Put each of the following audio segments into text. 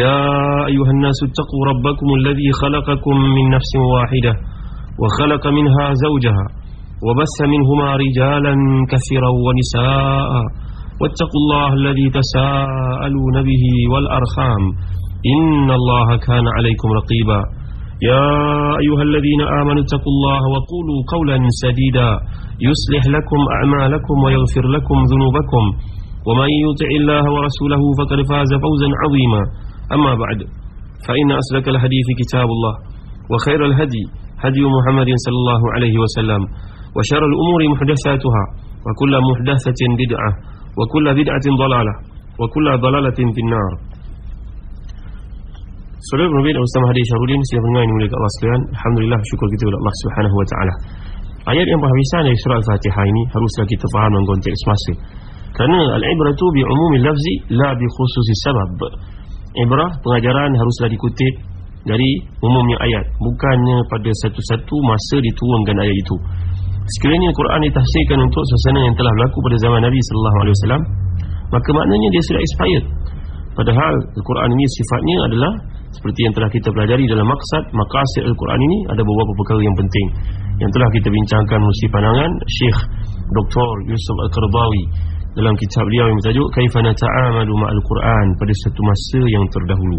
يا أيها الناس اتقوا ربكم الذي خلقكم من نفس واحدة وخلق منها زوجها وبث منهما رجالا كثيرا ونساء واتقوا الله الذي تساءلون به والأرحام إن الله كان عليكم رقيبا يا أيها الذين آمنوا اتقوا الله وقولوا قولا سديدا يصلح لكم أعمالكم ويغفر لكم ذنوبكم ومن يطع الله ورسوله فقد فاز فوزا عظيما أما بعد فإن أسلك الحديث كتاب الله وخير الهدي هدي محمد صلى الله عليه وسلم وشر الأمور محدثاتها وكل محدثة بدعة وكل بدعة ضلالة وكل ضلالة في النار Saudara Nabi dan Ustaz Mahdi Syarudin Siapa dengar ini mulia Allah sekalian Alhamdulillah syukur kita kepada Allah Subhanahu Wa Taala. Ayat yang berhabisan dari surah Al-Fatihah ini Haruslah kita faham dalam konteks masa Kerana Al-Ibratu bi'umumi lafzi La bi khususi sabab Ibrah pengajaran haruslah dikutip Dari umumnya ayat Bukannya pada satu-satu masa diturunkan ayat itu Sekiranya Al-Quran ditafsirkan untuk suasana yang telah berlaku pada zaman Nabi SAW Maka maknanya dia sudah expired Padahal Al-Quran ini sifatnya adalah Seperti yang telah kita pelajari dalam maksad Maqasid Al-Quran ini ada beberapa perkara yang penting Yang telah kita bincangkan Musi pandangan Syekh Dr. Yusuf Al-Qardawi Dalam kitab beliau yang bertajuk Kaifana ta'amadu ma'al Quran Pada satu masa yang terdahulu.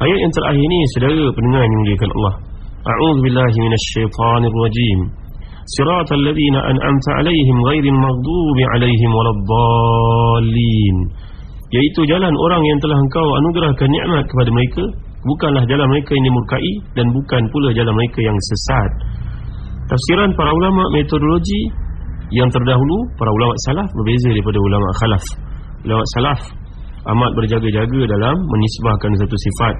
Ayat yang terakhir ini Saudara pendengar yang memuliakan Allah. A'udhu billahi minasyaitanir rajim Siratal ladhina an'amta alaihim Ghairil maghdubi alaihim Waladdallin. Iaitu jalan orang yang telah engkau anugerahkan nikmat kepada mereka Bukanlah jalan mereka yang dimurkai Dan bukan pula jalan mereka yang sesat. Tafsiran para ulama metodologi Yang terdahulu Para ulama salaf berbeza daripada ulama khalaf. Ulama salaf Amat berjaga-jaga dalam menisbahkan satu sifat.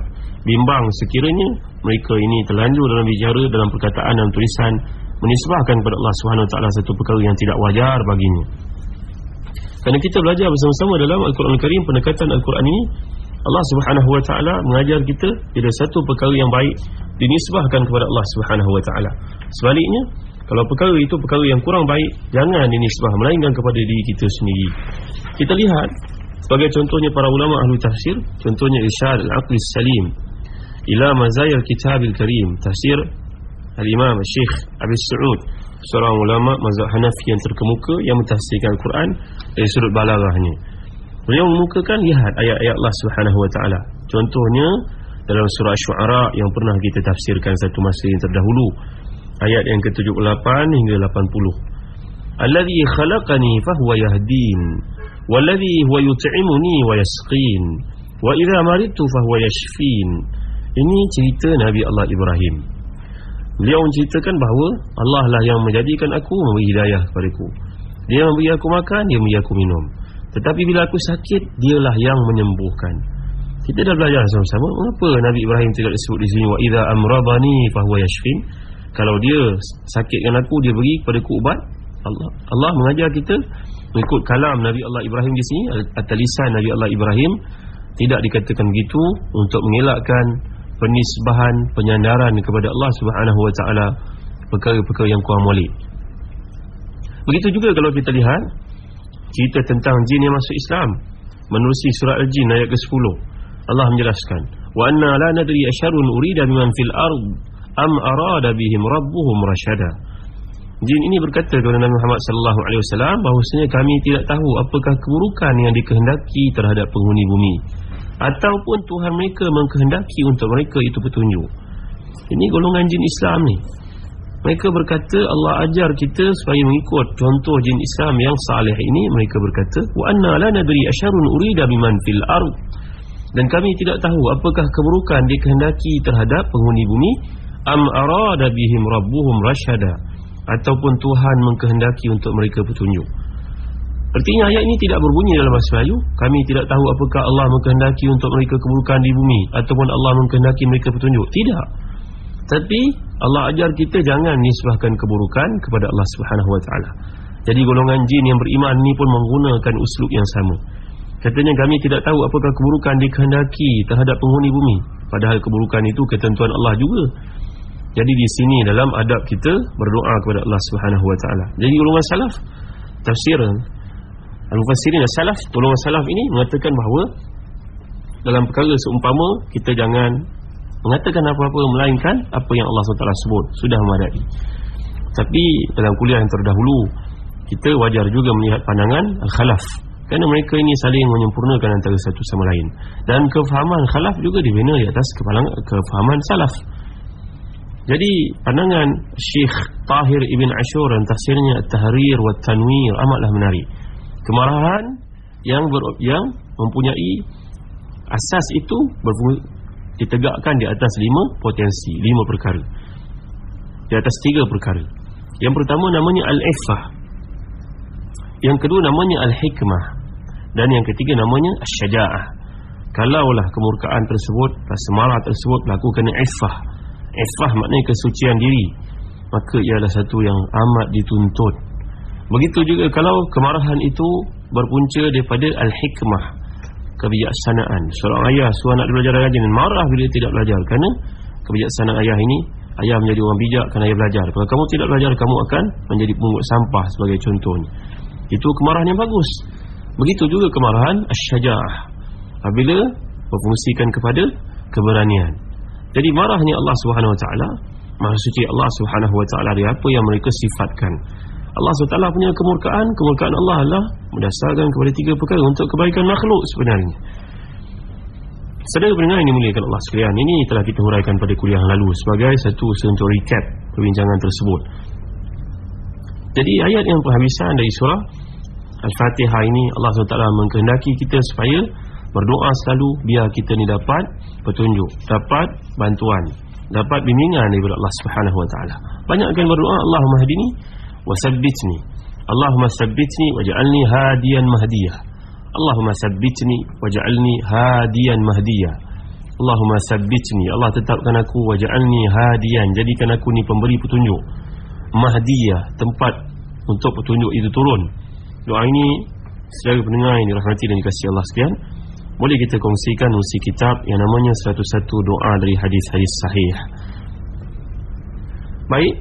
Bimbang sekiranya Mereka ini terlanjur dalam bicara Dalam perkataan dan tulisan Menisbahkan kepada Allah SWT satu perkara yang tidak wajar baginya. Kerana kita belajar bersama-sama dalam Al-Quran Al-Karim Pendekatan Al-Quran ini Allah Subhanahu Wa Taala mengajar kita Bila satu perkara yang baik Dinisbahkan kepada Allah Subhanahu Wa Taala. Sebaliknya Kalau perkara itu perkara yang kurang baik Jangan dinisbah Melainkan kepada diri kita sendiri Kita lihat Sebagai contohnya para ulama ahli tafsir Contohnya Isyad Al-Aqli Salim Ila Mazayil Kitabil Karim Tafsir Al-Imam Syekh Abi Su'ud seorang ulama mazhab Hanafi yang terkemuka yang mentafsirkan Al-Quran dari sudut balaghahnya. Beliau mengemukakan lihat ayat-ayat Allah Subhanahu wa taala. Contohnya dalam surah Syuara yang pernah kita tafsirkan satu masa yang terdahulu. Ayat yang ke-78 hingga 80. Allazi khalaqani fahuwa yahdin wallazi huwa yut'imuni wa yasqin wa idza maridtu fahuwa yashfin. Ini cerita Nabi Allah Ibrahim. Beliau menceritakan bahawa Allah lah yang menjadikan aku memberi hidayah kepada aku. Dia memberi aku makan, dia memberi aku minum. Tetapi bila aku sakit, dialah yang menyembuhkan. Kita dah belajar sama-sama mengapa Nabi Ibrahim tidak disebut di sini wa idza amrabani fahuwa yashfin. Kalau dia sakitkan aku, dia beri kepada aku ubat. Allah Allah mengajar kita mengikut kalam Nabi Allah Ibrahim di sini atau lisan Nabi Allah Ibrahim tidak dikatakan begitu untuk mengelakkan penisbahan penyandaran kepada Allah Subhanahu wa taala perkara-perkara yang kurang molek. Begitu juga kalau kita lihat cerita tentang jin yang masuk Islam menerusi surah Al-Jin ayat ke-10. Allah menjelaskan, "Wa anna la nadri asyarun urida biman fil ard am arada bihim rabbuhum rasyada." Jin ini berkata kepada Nabi Muhammad sallallahu alaihi wasallam bahwasanya kami tidak tahu apakah keburukan yang dikehendaki terhadap penghuni bumi ataupun Tuhan mereka mengkehendaki untuk mereka itu petunjuk. Ini golongan jin Islam ni. Mereka berkata Allah ajar kita supaya mengikut contoh jin Islam yang saleh ini. Mereka berkata, "Wa anna la nadri asyarun urida biman fil ard." Dan kami tidak tahu apakah keburukan dikehendaki terhadap penghuni bumi am arada bihim rabbuhum rasyada ataupun Tuhan mengkehendaki untuk mereka petunjuk. Artinya ayat ini tidak berbunyi dalam bahasa Melayu Kami tidak tahu apakah Allah mengkehendaki untuk mereka keburukan di bumi Ataupun Allah mengkehendaki mereka petunjuk. Tidak. Tapi Allah ajar kita jangan nisbahkan keburukan kepada Allah Subhanahu Wa Taala. Jadi golongan jin yang beriman ini pun menggunakan uslub yang sama. Katanya kami tidak tahu apakah keburukan dikehendaki terhadap penghuni bumi. Padahal keburukan itu ketentuan Allah juga Jadi di sini dalam adab kita berdoa kepada Allah Subhanahu Wa Taala. Jadi golongan salaf tafsir Al-Mufassirin Salaf Tolongan Salaf ini mengatakan bahawa Dalam perkara seumpama Kita jangan mengatakan apa-apa Melainkan apa yang Allah SWT sebut Sudah memadai. Tapi dalam kuliah yang terdahulu Kita wajar juga melihat pandangan Al-Khalaf. Kerana mereka ini saling menyempurnakan antara satu sama lain. Dan kefahaman Khalaf juga dibina di atas kefahaman Salaf jadi pandangan Syekh Tahir Ibn Ashur dan tafsirnya Tahrir wa Tanwir amatlah menarik kemarahan yang ber, yang mempunyai asas itu ditegakkan di atas lima potensi, lima perkara. Di atas tiga perkara. Yang pertama namanya al-iffah. Yang kedua namanya al-hikmah. Dan yang ketiga namanya asy-syaja'ah. Kalaulah kemurkaan tersebut, rasa marah tersebut berlaku kerana iffah. Iffah maknanya kesucian diri. Maka ia adalah satu yang amat dituntut Begitu juga kalau kemarahan itu berpunca daripada al-hikmah kebijaksanaan. Seorang ayah suruh anak belajar rajin marah bila tidak belajar kerana kebijaksanaan ayah ini ayah menjadi orang bijak kerana ayah belajar. Kalau kamu tidak belajar kamu akan menjadi pungut sampah sebagai contohnya. Itu kemarahan yang bagus. Begitu juga kemarahan asy-syaja'ah. Apabila berfungsikan kepada keberanian. Jadi marahnya Allah Subhanahu Wa Taala, Maha suci Allah Subhanahu Wa Taala dia apa yang mereka sifatkan. Allah SWT punya kemurkaan Kemurkaan Allah adalah Berdasarkan kepada tiga perkara Untuk kebaikan makhluk sebenarnya Sedara pendengar ini muliakan Allah sekalian Ini telah kita huraikan pada kuliah lalu Sebagai satu sentuh recap Perbincangan tersebut Jadi ayat yang penghabisan dari surah Al-Fatihah ini Allah SWT mengkehendaki kita supaya Berdoa selalu biar kita ni dapat petunjuk, dapat bantuan, dapat bimbingan daripada Allah Subhanahu wa taala. Banyakkan berdoa, Allahumma hadini wa sabbitni. Allahumma sabbitni waj'alni hadiyan mahdiyah. Allahumma sabbitni waj'alni hadiyan mahdiyah. Allahumma sabbitni, Allah tetapkan aku waj'alni hadiyan, jadikan aku ni pemberi petunjuk. Mahdiyah, tempat untuk petunjuk itu turun. Doa ini Sedara pendengar yang dirahmati dan dikasihi Allah sekalian boleh kita kongsikan usi kitab yang namanya 101 doa dari hadis-hadis sahih baik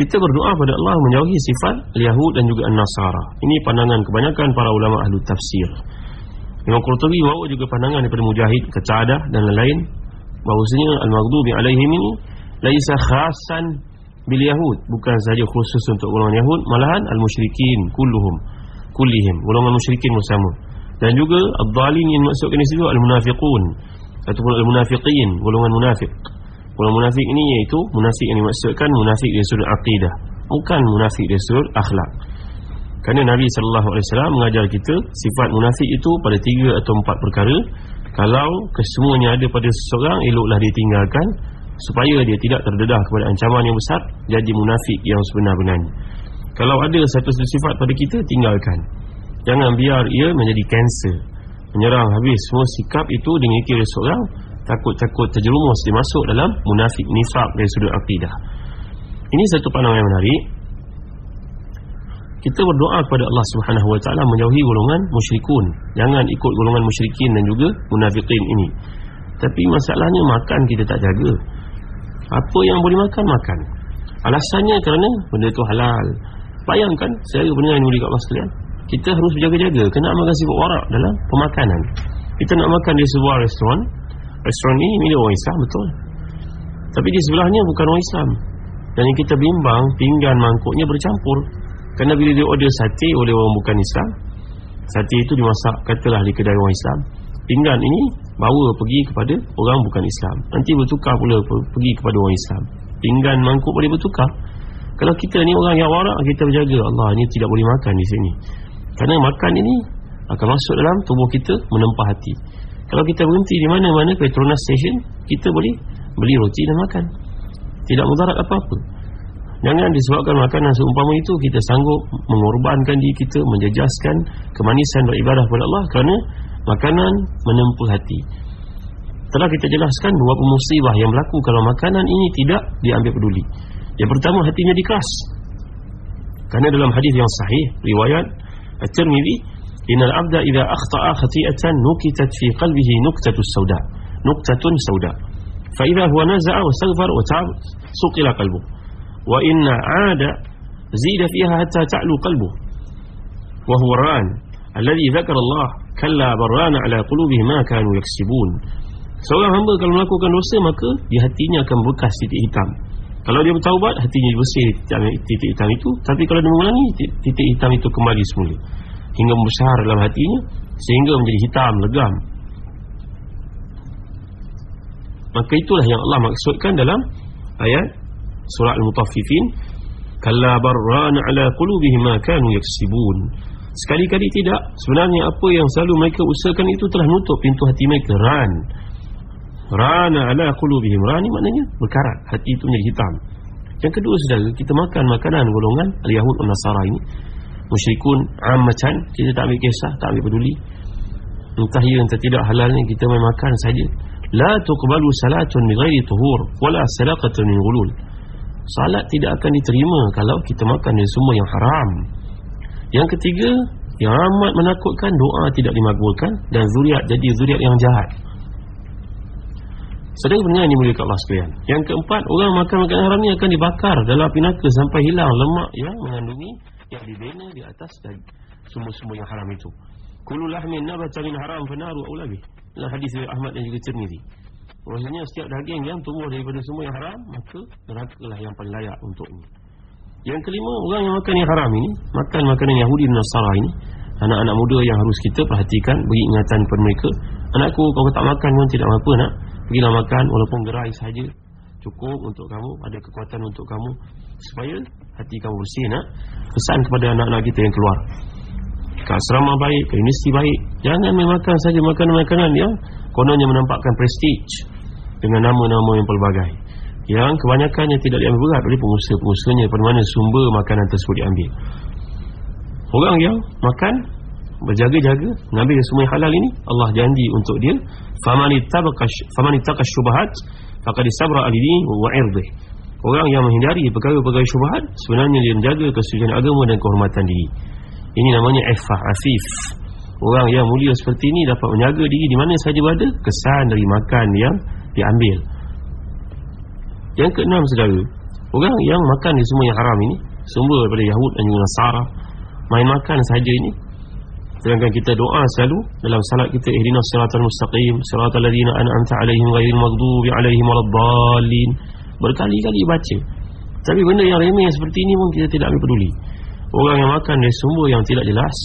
kita berdoa pada Allah menjauhi sifat Yahud dan juga An-Nasara. Ini pandangan kebanyakan para ulama ahli tafsir. Imam Qurtubi bawa juga pandangan daripada Mujahid, Qatadah dan lain-lain bahawasanya al-maghdubi alaihim ini laisa khasan bil yahud, bukan saja khusus untuk golongan Yahud, malahan al-musyrikin kulluhum, kullihim, golongan musyrikin bersama. Dan juga ad-dhalin yang maksudkan di situ al-munafiqun ataupun al-munafiqin, golongan munafik. Kalau munafik ini iaitu munafik yang dimaksudkan munafik dari sudut akidah, bukan munafik dari sudut akhlak. Kerana Nabi wasallam mengajar kita sifat munafik itu pada tiga atau empat perkara. Kalau kesemuanya ada pada seseorang, eloklah ditinggalkan supaya dia tidak terdedah kepada ancaman yang besar jadi munafik yang sebenar-benarnya. Kalau ada satu sifat pada kita, tinggalkan. Jangan biar ia menjadi kanser. Menyerang habis semua sikap itu dimiliki oleh seorang takut-takut terjerumus dimasuk dalam munafik nifak dari sudut akidah. Ini satu pandangan yang menarik. Kita berdoa kepada Allah Subhanahu Wa Taala menjauhi golongan musyrikun. Jangan ikut golongan musyrikin dan juga munafikin ini. Tapi masalahnya makan kita tak jaga. Apa yang boleh makan makan. Alasannya kerana benda itu halal. Bayangkan saya benar yang mulia kat Allah. Kita harus berjaga-jaga. Kena makan sifat warak dalam pemakanan. Kita nak makan di sebuah restoran. Restoran ini milik orang Islam betul? Tapi di sebelahnya bukan orang Islam. Dan yang kita bimbang Pinggan mangkuknya bercampur. Kerana bila dia order sate oleh orang bukan Islam Sate itu dimasak Katalah di kedai orang Islam. Pinggan ini bawa pergi kepada orang bukan Islam. Nanti bertukar pula pergi kepada orang Islam. Pinggan mangkuk boleh bertukar. Kalau kita ni orang yang warak Kita berjaga. Allah ini tidak boleh makan di sini Kerana makan ini Akan masuk dalam tubuh kita Menempah hati kalau kita berhenti di mana-mana Petronas Station Kita boleh beli roti dan makan Tidak mudarat apa-apa Jangan disebabkan makanan seumpama itu kita sanggup mengorbankan diri kita, menjejaskan kemanisan beribadah kepada Allah kerana makanan menempuh hati. Telah kita jelaskan beberapa musibah yang berlaku kalau makanan ini tidak diambil peduli. Yang pertama hatinya dikeras. Kerana dalam hadis yang sahih riwayat At-Tirmizi, "Innal 'abda idza akhta'a khati'atan nukitat fi qalbihi nuqtatun sauda." Nuqtatun sauda. Fa idza huwa naza'a wa istaghfar wa ta'ab suqila qalbuhu. Wa inna 'ada zida fiha hatta ta'lu qalbuhu. Wa huwa ran alladhi dzakara Allah kalla barrana ala qulubihim ma kanu yaksibun. Seorang hamba kalau melakukan dosa maka di hatinya akan bekas titik hitam. Kalau dia bertaubat hatinya bersih titik hitam itu, tapi kalau dia mengulangi titik hitam itu kembali semula hingga membesar dalam hatinya sehingga menjadi hitam legam. Maka itulah yang Allah maksudkan dalam ayat surah Al-Mutaffifin, "Kalla barrana ala qulubihim ma kanu yaksibun." Sekali-kali tidak, sebenarnya apa yang selalu mereka usahakan itu telah nutup pintu hati mereka ran Rana ala qulubihim. Rani maknanya berkarat, hati itu menjadi hitam. Yang kedua saudara, kita makan makanan golongan al-Yahud dan Nasara ini. Musyrikun ammatan, kita tak ambil kisah, tak ambil peduli. Entah ya entah tidak halalnya kita main makan saja. La tuqbalu salatun bi ghairi tuhur wala sadaqatun min ghulul. Salat tidak akan diterima kalau kita makan yang semua yang haram. Yang ketiga, yang amat menakutkan doa tidak dimakbulkan dan zuriat jadi zuriat yang jahat. Sedang pendengar ini mulia Allah sekalian. Yang keempat, orang makan makanan haram ini akan dibakar dalam api neraka sampai hilang lemak yang mengandungi Yang dibina di atas dan semua-semua yang haram itu. Kulu lahmin nabata min haram fenaru awlabi Dalam hadis dari Ahmad dan juga Tirmidhi Maksudnya setiap daging yang tumbuh daripada semua yang haram Maka neraka lah yang paling layak untuknya. Yang kelima, orang yang makan yang haram ini Makan makanan Yahudi dan Nasara ini Anak-anak muda yang harus kita perhatikan Beri ingatan kepada mereka. Anakku, kalau tak makan pun tidak apa-apa nak Pergilah makan walaupun gerai saja Cukup untuk kamu Ada kekuatan untuk kamu Supaya hati kamu bersih nak. Pesan kepada anak-anak kita yang keluar. Ke asrama baik Ke universiti baik Jangan main makan saja makanan-makanan yang Kononnya menampakkan prestige Dengan nama-nama yang pelbagai. Yang kebanyakannya tidak diambil berat Oleh pengusaha-pengusahanya Pada mana sumber makanan tersebut diambil. Orang yang makan Berjaga-jaga Mengambil semua yang halal ini Allah janji untuk dia faman ittaqa faman ittaqa syubhat faqad sabra alidhi wa irdih orang yang menghindari perkara-perkara syubhat sebenarnya dia menjaga kesucian agama dan kehormatan diri. Ini namanya iffah afif. Orang yang mulia seperti ini dapat menjaga diri di mana saja berada kesan dari makan yang diambil. Yang keenam saudara orang yang makan di semua yang haram ini sumber daripada Yahud dan juga Nasara main makan saja ini Sedangkan kita doa selalu dalam salat kita ihdinas siratal mustaqim siratal ladzina an'amta 'alaihim ghairil maghdubi 'alaihim waladdallin. Berkali-kali baca. Tapi benda yang remeh seperti ini pun kita tidak ambil peduli. Orang yang makan dari sumber yang tidak jelas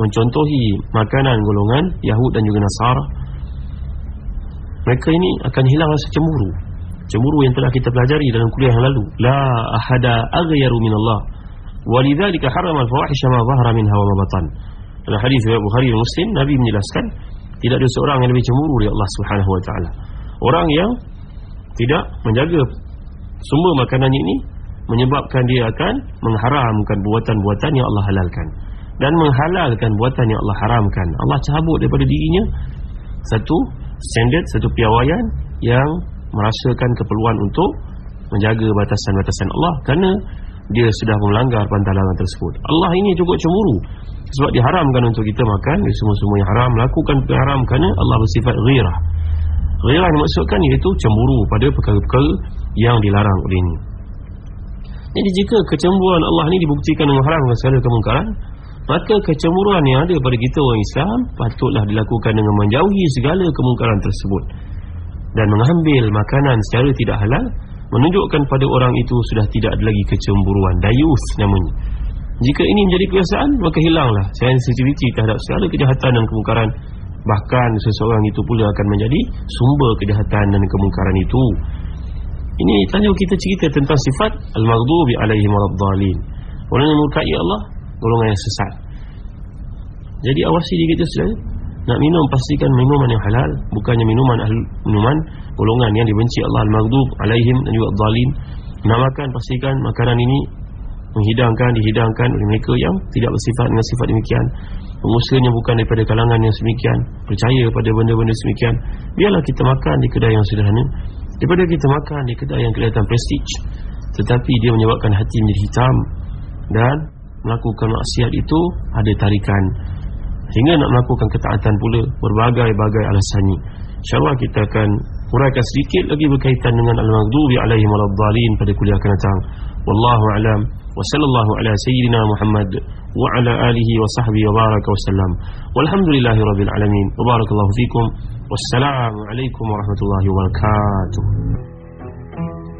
mencontohi makanan golongan Yahud dan juga Nasara mereka ini akan hilang rasa cemburu. Cemburu yang telah kita pelajari dalam kuliah yang lalu. La ahada aghyaru minallah. Walidzalika harrama al-fawahisha ma dhahara minha wa ma batan. Dalam hadis riwayat Bukhari dan Muslim Nabi menjelaskan tidak ada seorang yang lebih cemburu dari Allah Subhanahu wa taala. Orang yang tidak menjaga sumber makanannya ini menyebabkan dia akan mengharamkan buatan-buatan yang Allah halalkan dan menghalalkan buatan yang Allah haramkan. Allah cabut daripada dirinya satu standard, satu piawaian yang merasakan keperluan untuk menjaga batasan-batasan Allah kerana dia sudah melanggar pantalangan tersebut. Allah ini cukup cemburu sebab diharamkan untuk kita makan semua-semua yang haram melakukan haram kerana Allah bersifat ghirah. Ghirah yang maksudkan iaitu cemburu pada perkara-perkara yang dilarang oleh ini. Jadi jika kecemburuan Allah ini dibuktikan dengan haram dengan segala kemungkaran maka kecemburuan yang ada pada kita orang Islam patutlah dilakukan dengan menjauhi segala kemungkaran tersebut. Dan mengambil makanan secara tidak halal menunjukkan pada orang itu sudah tidak ada lagi kecemburuan dayus namanya jika ini menjadi kebiasaan Maka hilanglah. Sensitiviti terhadap segala kejahatan dan kemungkaran. Bahkan seseorang itu pula akan menjadi Sumber kejahatan dan kemungkaran itu. Ini tanya kita cerita tentang sifat Al-Maghdubi alaihim al-Dhalin Orang yang murkai Allah Golongan yang sesat. Jadi awasi diri kita selalu Nak minum pastikan minuman yang halal. Bukannya minuman minuman Golongan yang dibenci Allah Al-Maghdub alaihim dan juga al-Dhalin Nak makan pastikan makanan ini menghidangkan dihidangkan oleh mereka yang tidak bersifat dengan sifat demikian. Pengusahanya bukan daripada kalangan yang semikian. Percaya pada benda-benda semikian. Biarlah kita makan di kedai yang sederhana. Daripada kita makan di kedai yang kelihatan prestige tetapi dia menyebabkan hati menjadi hitam dan melakukan maksiat itu ada tarikan. Sehingga nak melakukan ketaatan pula berbagai-bagai alasannya. insyaAllah kita akan uraikan sedikit lagi berkaitan dengan al-maghdubi alaihim waladhdallin pada kuliah akan datang. Wallahu alam. Wa sallallahu ala sayyidina muhammad wa ala alihi wa sahbihi wa baraka wa sallam. Walhamdulillahi rabbil alamin. Wa barakallahu fikum. Wassalamu alaikum warahmatullahi wabarakatuh